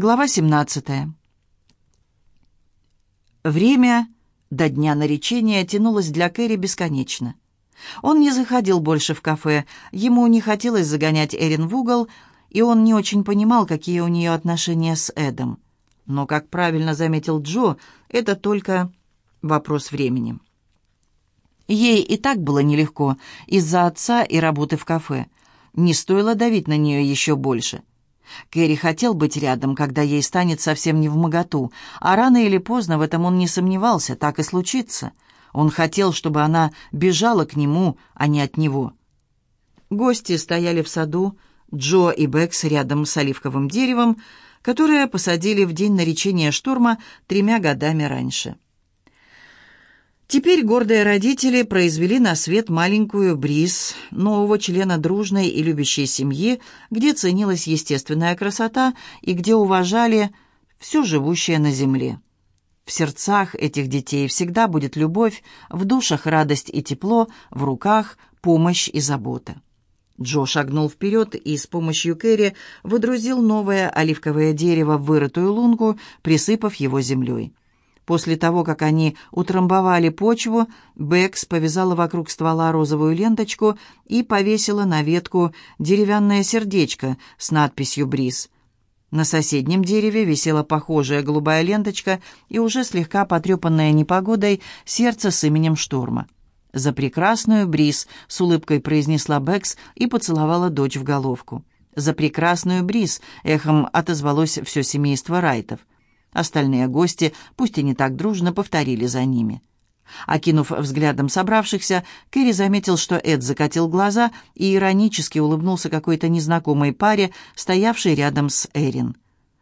Глава 17. Время до дня наречения тянулось для Кэрри бесконечно. Он не заходил больше в кафе, ему не хотелось загонять Эрин в угол, и он не очень понимал, какие у нее отношения с Эдом. Но, как правильно заметил Джо, это только вопрос времени. Ей и так было нелегко из-за отца и работы в кафе. Не стоило давить на нее еще больше. Кэрри хотел быть рядом, когда ей станет совсем не в моготу, а рано или поздно в этом он не сомневался, так и случится. Он хотел, чтобы она бежала к нему, а не от него. Гости стояли в саду, Джо и Бэкс рядом с оливковым деревом, которое посадили в день наречения штурма тремя годами раньше. Теперь гордые родители произвели на свет маленькую Бриз, нового члена дружной и любящей семьи, где ценилась естественная красота и где уважали все живущее на земле. В сердцах этих детей всегда будет любовь, в душах радость и тепло, в руках помощь и забота. Джо шагнул вперед и с помощью Кэрри выдрузил новое оливковое дерево в вырытую лунку, присыпав его землей. После того, как они утрамбовали почву, Бэкс повязала вокруг ствола розовую ленточку и повесила на ветку деревянное сердечко с надписью «Бриз». На соседнем дереве висела похожая голубая ленточка и уже слегка потрепанное непогодой сердце с именем Шторма. «За прекрасную Бриз», — с улыбкой произнесла Бэкс и поцеловала дочь в головку. «За прекрасную Бриз», — эхом отозвалось все семейство Райтов. Остальные гости, пусть и не так дружно, повторили за ними. Окинув взглядом собравшихся, Кэрри заметил, что Эд закатил глаза и иронически улыбнулся какой-то незнакомой паре, стоявшей рядом с Эрин.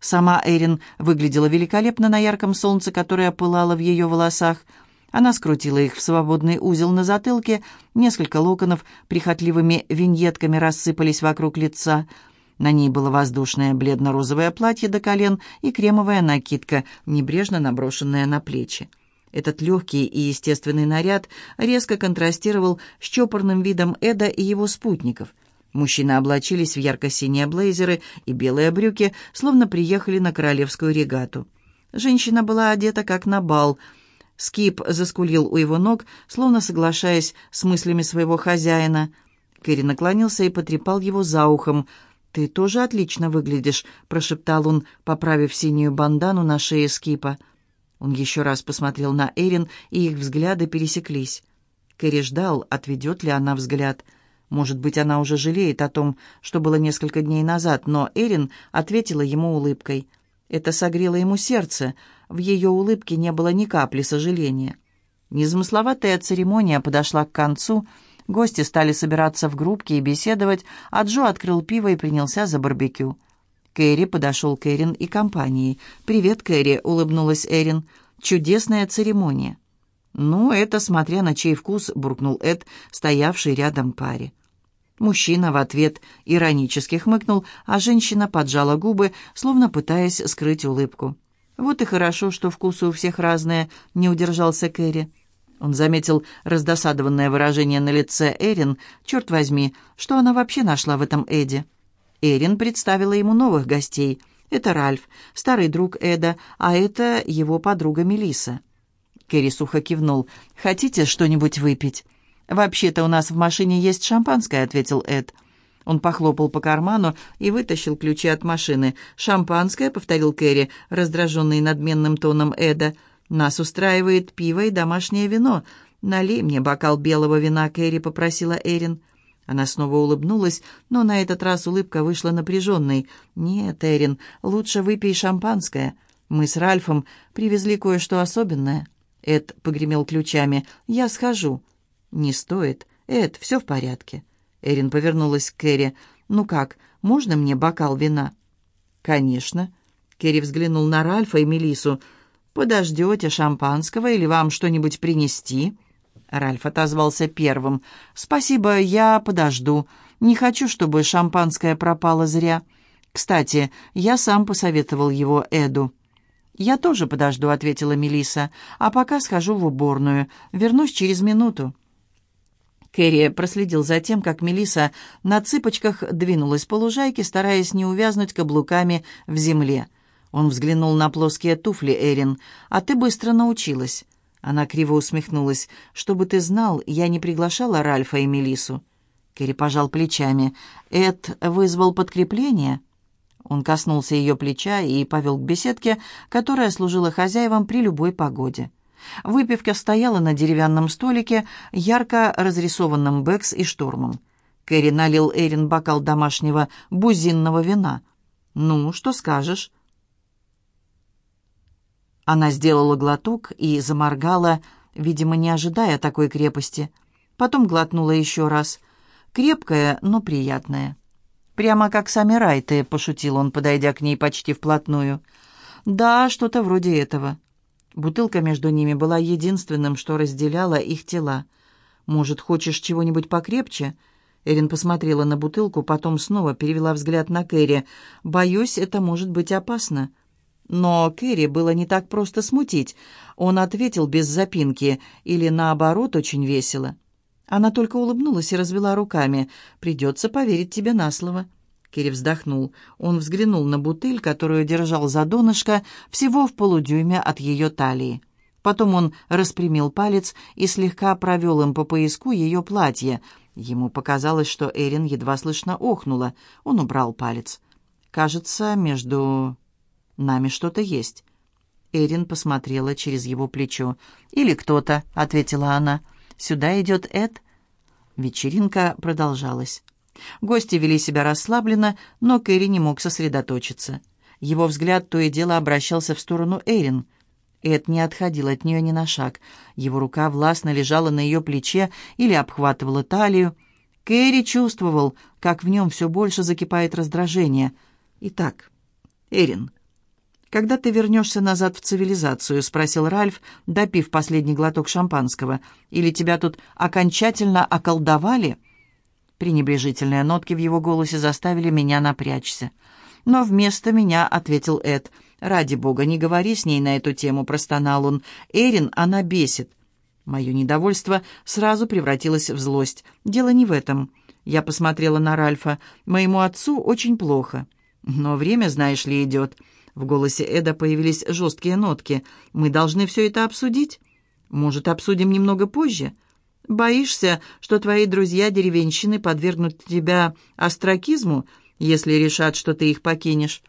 Сама Эрин выглядела великолепно на ярком солнце, которое пылало в ее волосах. Она скрутила их в свободный узел на затылке, несколько локонов прихотливыми виньетками рассыпались вокруг лица — на ней было воздушное бледно-розовое платье до колен и кремовая накидка, небрежно наброшенная на плечи. Этот легкий и естественный наряд резко контрастировал с чопорным видом Эда и его спутников. Мужчины облачились в ярко-синие блейзеры и белые брюки, словно приехали на королевскую регату. Женщина была одета как на бал. Скип заскулил у его ног, словно соглашаясь с мыслями своего хозяина. Кэрри наклонился и потрепал его за ухом – «Ты тоже отлично выглядишь», — прошептал он, поправив синюю бандану на шее Скипа. Он еще раз посмотрел на Эрин, и их взгляды пересеклись. Кэрри ждал, отведет ли она взгляд. Может быть, она уже жалеет о том, что было несколько дней назад, но Эрин ответила ему улыбкой. Это согрело ему сердце. В ее улыбке не было ни капли сожаления. Незамысловатая церемония подошла к концу — Гости стали собираться в группки и беседовать, а Джо открыл пиво и принялся за барбекю. Кэрри подошел к Эрин и компании. «Привет, Кэрри», — улыбнулась Эрин. «Чудесная церемония». «Ну, это смотря на чей вкус», — буркнул Эд, стоявший рядом паре. Мужчина в ответ иронически хмыкнул, а женщина поджала губы, словно пытаясь скрыть улыбку. «Вот и хорошо, что вкусы у всех разные», — не удержался Кэрри. Он заметил раздосадованное выражение на лице Эрин. «Черт возьми, что она вообще нашла в этом Эде?» Эрин представила ему новых гостей. «Это Ральф, старый друг Эда, а это его подруга Мелиса. Керри сухо кивнул. «Хотите что-нибудь выпить?» «Вообще-то у нас в машине есть шампанское», — ответил Эд. Он похлопал по карману и вытащил ключи от машины. «Шампанское», — повторил Кэрри, раздраженный надменным тоном Эда, — нас устраивает пиво и домашнее вино. Налей мне бокал белого вина, Кэрри попросила Эрин. Она снова улыбнулась, но на этот раз улыбка вышла напряженной. «Нет, Эрин, лучше выпей шампанское. Мы с Ральфом привезли кое-что особенное». Эд погремел ключами. «Я схожу». «Не стоит. Эд, все в порядке». Эрин повернулась к Кэрри. «Ну как, можно мне бокал вина?» «Конечно». Керри взглянул на Ральфа и Мелису. Подождете шампанского или вам что-нибудь принести?» Ральф отозвался первым. «Спасибо, я подожду. Не хочу, чтобы шампанское пропало зря. Кстати, я сам посоветовал его Эду». «Я тоже подожду», — ответила Мелиса. «А пока схожу в уборную. Вернусь через минуту». Кэрри проследил за тем, как Мелиса на цыпочках двинулась по лужайке, стараясь не увязнуть каблуками в земле. Он взглянул на плоские туфли Эрин. «А ты быстро научилась». Она криво усмехнулась. «Чтобы ты знал, я не приглашала Ральфа и Мелису. Кэрри пожал плечами. «Эд вызвал подкрепление?» Он коснулся ее плеча и повел к беседке, которая служила хозяевам при любой погоде. Выпивка стояла на деревянном столике, ярко разрисованном Бэкс и штормом. Кэрри налил Эрин бокал домашнего бузинного вина. «Ну, что скажешь?» Она сделала глоток и заморгала, видимо, не ожидая такой крепости. Потом глотнула еще раз. Крепкая, но приятная. «Прямо как сами Райты», — пошутил он, подойдя к ней почти вплотную. «Да, что-то вроде этого». Бутылка между ними была единственным, что разделяло их тела. «Может, хочешь чего-нибудь покрепче?» Эрин посмотрела на бутылку, потом снова перевела взгляд на Кэрри. «Боюсь, это может быть опасно». Но Кэрри было не так просто смутить. Он ответил без запинки или, наоборот, очень весело. Она только улыбнулась и развела руками. «Придется поверить тебе на слово». Кири вздохнул. Он взглянул на бутыль, которую держал за донышко, всего в полудюйме от ее талии. Потом он распрямил палец и слегка провел им по пояску ее платья. Ему показалось, что Эрин едва слышно охнула. Он убрал палец. «Кажется, между нами что-то есть». Эрин посмотрела через его плечо. «Или кто-то», — ответила она. «Сюда идет Эд». Вечеринка продолжалась. Гости вели себя расслабленно, но Кэрри не мог сосредоточиться. Его взгляд то и дело обращался в сторону Эрин. Эд не отходил от нее ни на шаг. Его рука властно лежала на ее плече или обхватывала талию. Кэрри чувствовал, как в нем все больше закипает раздражение. «Итак, Эрин, когда ты вернешься назад в цивилизацию?» — спросил Ральф, допив последний глоток шампанского. «Или тебя тут окончательно околдовали?» Пренебрежительные нотки в его голосе заставили меня напрячься. Но вместо меня ответил Эд. «Ради бога, не говори с ней на эту тему», — простонал он. «Эрин, она бесит». Мое недовольство сразу превратилось в злость. Дело не в этом. Я посмотрела на Ральфа. Моему отцу очень плохо. Но время, знаешь ли, идет. В голосе Эда появились жесткие нотки. «Мы должны все это обсудить? Может, обсудим немного позже?» Боишься, что твои друзья-деревенщины подвергнут тебя остракизму, если решат, что ты их покинешь?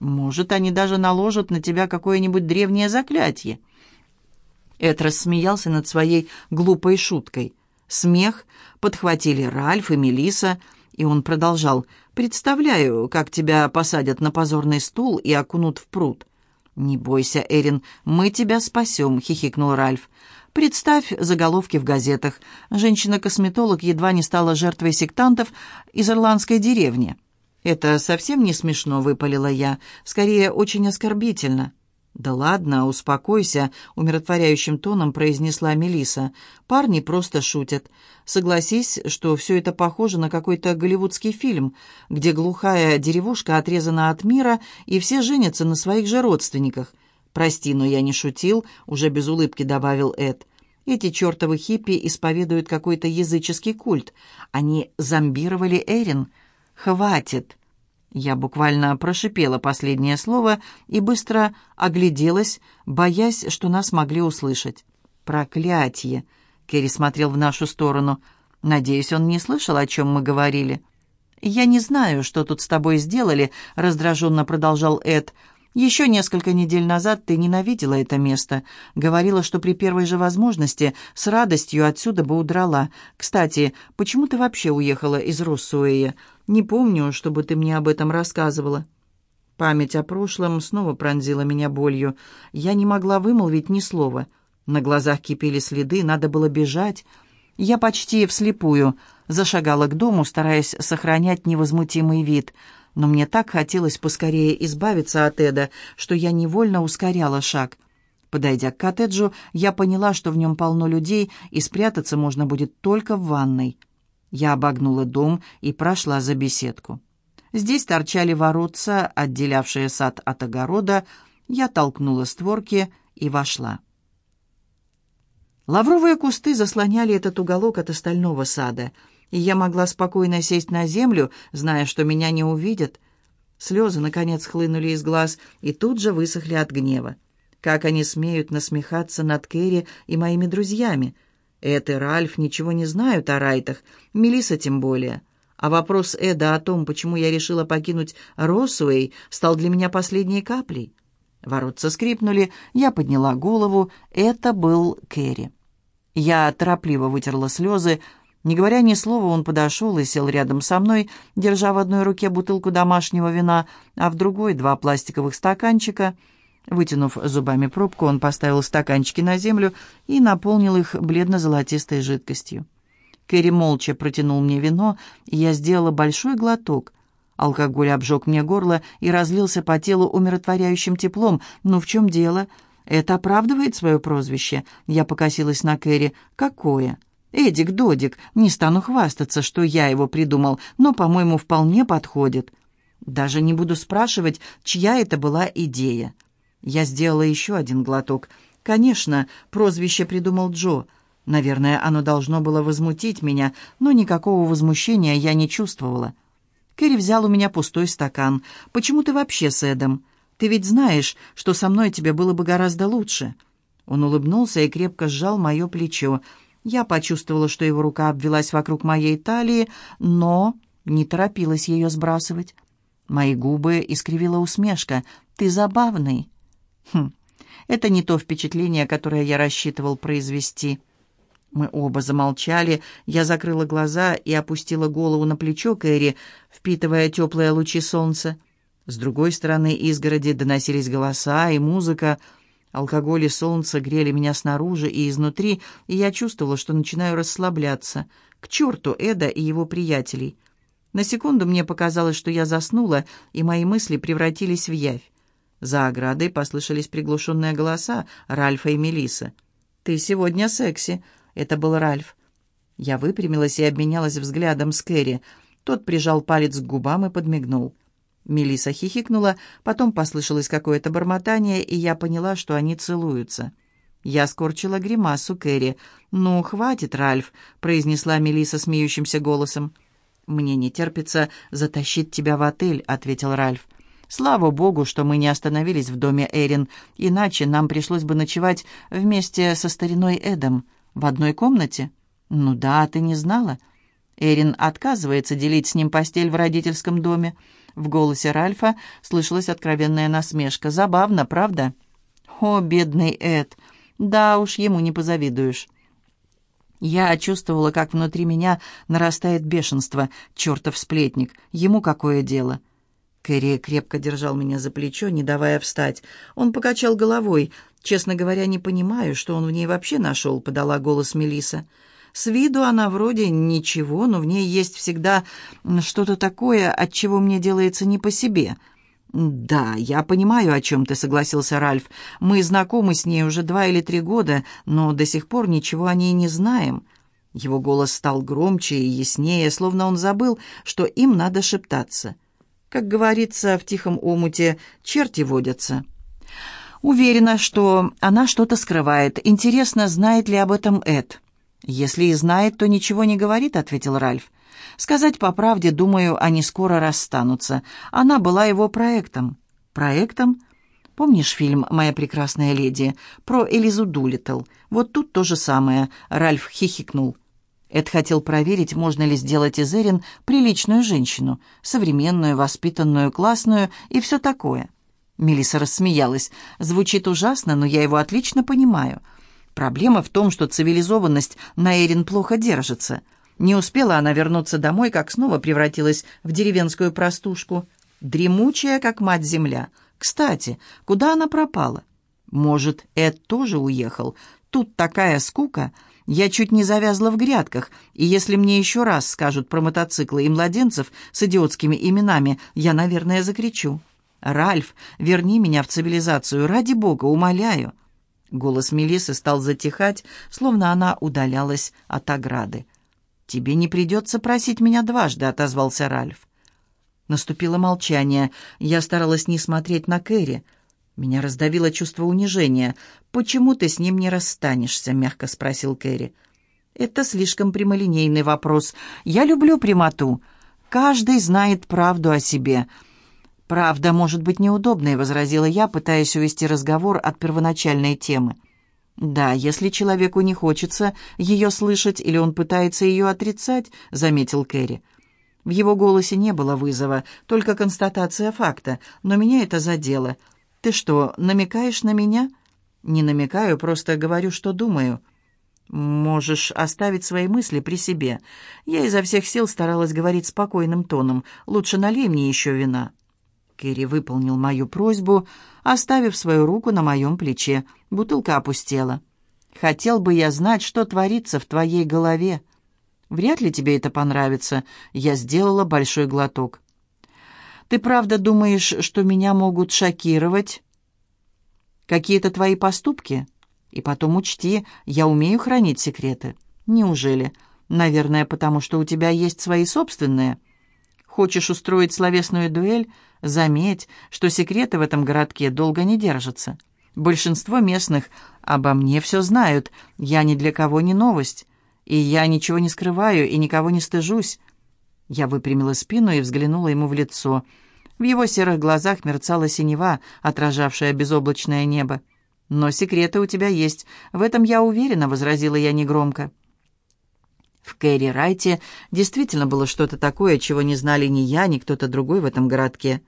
Может, они даже наложат на тебя какое-нибудь древнее заклятие?» Эд рассмеялся над своей глупой шуткой. Смех подхватили Ральф и Мелиса, и он продолжал. «Представляю, как тебя посадят на позорный стул и окунут в пруд». «Не бойся, Эрин, мы тебя спасем», — хихикнул Ральф. Представь заголовки в газетах. Женщина-косметолог едва не стала жертвой сектантов из ирландской деревни. «Это совсем не смешно», — выпалила я. «Скорее, очень оскорбительно». «Да ладно, успокойся», — умиротворяющим тоном произнесла Мелиса. «Парни просто шутят. Согласись, что все это похоже на какой-то голливудский фильм, где глухая деревушка отрезана от мира, и все женятся на своих же родственниках. «Прости, но я не шутил», — уже без улыбки добавил Эд. «Эти чертовы хиппи исповедуют какой-то языческий культ. Они зомбировали Эрин. Хватит!» Я буквально прошипела последнее слово и быстро огляделась, боясь, что нас могли услышать. «Проклятие!» — Керри смотрел в нашу сторону. «Надеюсь, он не слышал, о чем мы говорили». «Я не знаю, что тут с тобой сделали», — раздраженно продолжал Эд. Еще несколько недель назад ты ненавидела это место. Говорила, что при первой же возможности с радостью отсюда бы удрала. Кстати, почему ты вообще уехала из Руссуэя? Не помню, чтобы ты мне об этом рассказывала». Память о прошлом снова пронзила меня болью. Я не могла вымолвить ни слова. На глазах кипели следы, надо было бежать. Я почти вслепую зашагала к дому, стараясь сохранять невозмутимый вид — но мне так хотелось поскорее избавиться от Эда, что я невольно ускоряла шаг. Подойдя к коттеджу, я поняла, что в нем полно людей, и спрятаться можно будет только в ванной. Я обогнула дом и прошла за беседку. Здесь торчали воротца, отделявшие сад от огорода. Я толкнула створки и вошла. Лавровые кусты заслоняли этот уголок от остального сада — и я могла спокойно сесть на землю, зная, что меня не увидят. Слезы, наконец, хлынули из глаз и тут же высохли от гнева. Как они смеют насмехаться над Кэрри и моими друзьями? Эд и Ральф ничего не знают о Райтах, Мелисса тем более. А вопрос Эда о том, почему я решила покинуть Росуэй, стал для меня последней каплей. Воротца скрипнули, я подняла голову. Это был Кэрри. Я торопливо вытерла слезы. Не говоря ни слова, он подошел и сел рядом со мной, держа в одной руке бутылку домашнего вина, а в другой два пластиковых стаканчика. Вытянув зубами пробку, он поставил стаканчики на землю и наполнил их бледно-золотистой жидкостью. Кэрри молча протянул мне вино, и я сделала большой глоток. Алкоголь обжег мне горло и разлился по телу умиротворяющим теплом. «Ну в чем дело? Это оправдывает свое прозвище?» Я покосилась на Кэрри. «Какое?» «Эдик Додик. Не стану хвастаться, что я его придумал, но, по-моему, вполне подходит. Даже не буду спрашивать, чья это была идея». Я сделала еще один глоток. «Конечно, прозвище придумал Джо». Наверное, оно должно было возмутить меня, но никакого возмущения я не чувствовала. Кэрри взял у меня пустой стакан. «Почему ты вообще с Эдом? Ты ведь знаешь, что со мной тебе было бы гораздо лучше». Он улыбнулся и крепко сжал мое плечо. Я почувствовала, что его рука обвелась вокруг моей талии, но не торопилась ее сбрасывать. Мои губы искривила усмешка. «Ты забавный». «Хм, это не то впечатление, которое я рассчитывал произвести». Мы оба замолчали. Я закрыла глаза и опустила голову на плечо Кэрри, впитывая теплые лучи солнца. С другой стороны изгороди доносились голоса и музыка. Алкоголь и солнце грели меня снаружи и изнутри, и я чувствовала, что начинаю расслабляться. К черту Эда и его приятелей. На секунду мне показалось, что я заснула, и мои мысли превратились в явь. За оградой послышались приглушенные голоса Ральфа и Мелисы. «Ты сегодня секси», это был Ральф. Я выпрямилась и обменялась взглядом с Кэрри. Тот прижал палец к губам и подмигнул. Мелиса хихикнула, потом послышалось какое-то бормотание, и я поняла, что они целуются. Я скорчила гримасу Кэрри. «Ну, хватит, Ральф», — произнесла Мелиса смеющимся голосом. «Мне не терпится затащить тебя в отель», — ответил Ральф. «Слава богу, что мы не остановились в доме Эрин, иначе нам пришлось бы ночевать вместе со стариной Эдом». В одной комнате? Ну да, ты не знала. Эрин отказывается делить с ним постель в родительском доме. В голосе Ральфа слышалась откровенная насмешка. Забавно, правда? О, бедный Эд. Да уж, ему не позавидуешь. Я чувствовала, как внутри меня нарастает бешенство. Чертов сплетник. Ему какое дело? Кэрри крепко держал меня за плечо, не давая встать. Он покачал головой. «Честно говоря, не понимаю, что он в ней вообще нашел», — подала голос Мелиса. «С виду она вроде ничего, но в ней есть всегда что-то такое, от чего мне делается не по себе». «Да, я понимаю, о чем ты», — согласился Ральф. «Мы знакомы с ней уже два или три года, но до сих пор ничего о ней не знаем». Его голос стал громче и яснее, словно он забыл, что им надо шептаться. Как говорится в тихом омуте, черти водятся. Уверена, что она что-то скрывает. Интересно, знает ли об этом Эд? Если и знает, то ничего не говорит, ответил Ральф. Сказать по правде, думаю, они скоро расстанутся. Она была его проектом. Проектом? Помнишь фильм «Моя прекрасная леди» про Элизу Дулиттл? Вот тут то же самое. Ральф хихикнул. Эд хотел проверить, можно ли сделать из Эрин приличную женщину, современную, воспитанную, классную и все такое. Мелисса рассмеялась. «Звучит ужасно, но я его отлично понимаю. Проблема в том, что цивилизованность на Эрин плохо держится. Не успела она вернуться домой, как снова превратилась в деревенскую простушку. Дремучая, как мать-земля. Кстати, куда она пропала? Может, Эд тоже уехал? Тут такая скука. Я чуть не завязла в грядках, и если мне еще раз скажут про мотоциклы и младенцев с идиотскими именами, я, наверное, закричу». «Ральф, верни меня в цивилизацию, ради бога, умоляю!» Голос Мелисы стал затихать, словно она удалялась от ограды. «Тебе не придется просить меня дважды», — отозвался Ральф. Наступило молчание. Я старалась не смотреть на Кэрри. Меня раздавило чувство унижения. «Почему ты с ним не расстанешься?» — мягко спросил Кэрри. «Это слишком прямолинейный вопрос. Я люблю прямоту. Каждый знает правду о себе. «Правда, может быть неудобной», — возразила я, пытаясь увести разговор от первоначальной темы. «Да, если человеку не хочется ее слышать или он пытается ее отрицать», — заметил Кэрри. В его голосе не было вызова, только констатация факта, но меня это задело. «Ты что, намекаешь на меня?» «Не намекаю, просто говорю, что думаю». «Можешь оставить свои мысли при себе. Я изо всех сил старалась говорить спокойным тоном. Лучше налей мне еще вина». Кэрри выполнил мою просьбу, оставив свою руку на моем плече. Бутылка опустела. «Хотел бы я знать, что творится в твоей голове. Вряд ли тебе это понравится. Я сделала большой глоток». «Ты правда думаешь, что меня могут шокировать?» «Какие-то твои поступки?» «И потом учти, я умею хранить секреты». «Неужели?» «Наверное, потому что у тебя есть свои собственные». «Хочешь устроить словесную дуэль?» Заметь, что секреты в этом городке долго не держатся. Большинство местных обо мне все знают. Я ни для кого не новость. И я ничего не скрываю и никого не стыжусь. Я выпрямила спину и взглянула ему в лицо. В его серых глазах мерцала синева, отражавшая безоблачное небо. «Но секреты у тебя есть. В этом я уверена», — возразила я негромко. В Кэрри Райте действительно было что-то такое, чего не знали ни я, ни кто-то другой в этом городке.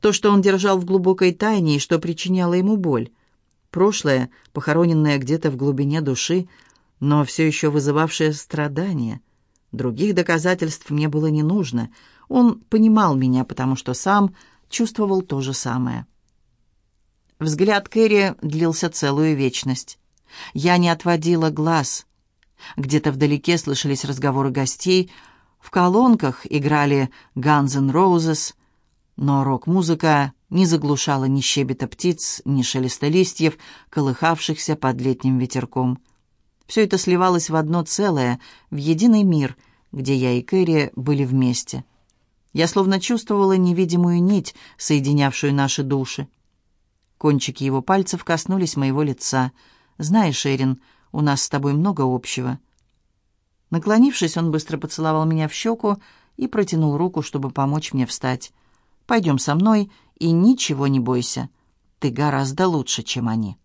То, что он держал в глубокой тайне и что причиняло ему боль. Прошлое, похороненное где-то в глубине души, но все еще вызывавшее страдания. Других доказательств мне было не нужно. Он понимал меня, потому что сам чувствовал то же самое. Взгляд Кэрри длился целую вечность. Я не отводила глаз. Где-то вдалеке слышались разговоры гостей. В колонках играли «Guns N' Roses», но рок-музыка не заглушала ни щебета птиц, ни шелеста листьев, колыхавшихся под летним ветерком. Все это сливалось в одно целое, в единый мир, где я и Кэрри были вместе. Я словно чувствовала невидимую нить, соединявшую наши души. Кончики его пальцев коснулись моего лица. «Знаешь, Эрин, у нас с тобой много общего». Наклонившись, он быстро поцеловал меня в щеку и протянул руку, чтобы помочь мне встать. Пойдем со мной и ничего не бойся. Ты гораздо лучше, чем они».